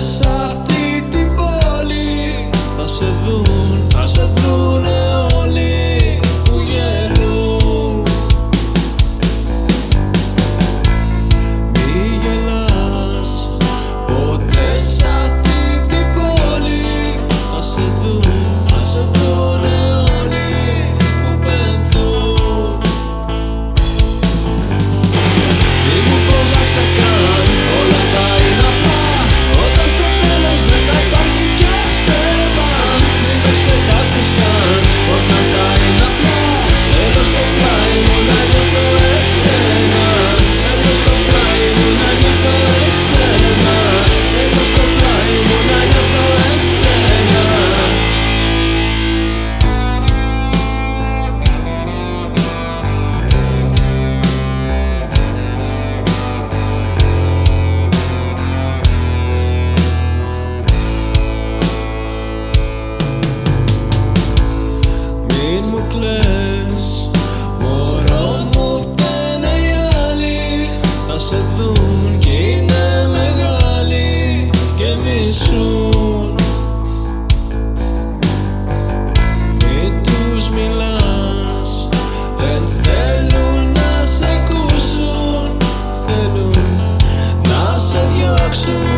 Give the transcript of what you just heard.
σ' αυτή την πόλη. Θα σε δουν κλαις. Μωρό μου φταίνε οι άλλοι Θα σε δουν και είναι μεγάλοι Και μισούν Μη τους μιλάς Δεν θέλουν να σε ακούσουν Θέλουν να σε διώξουν.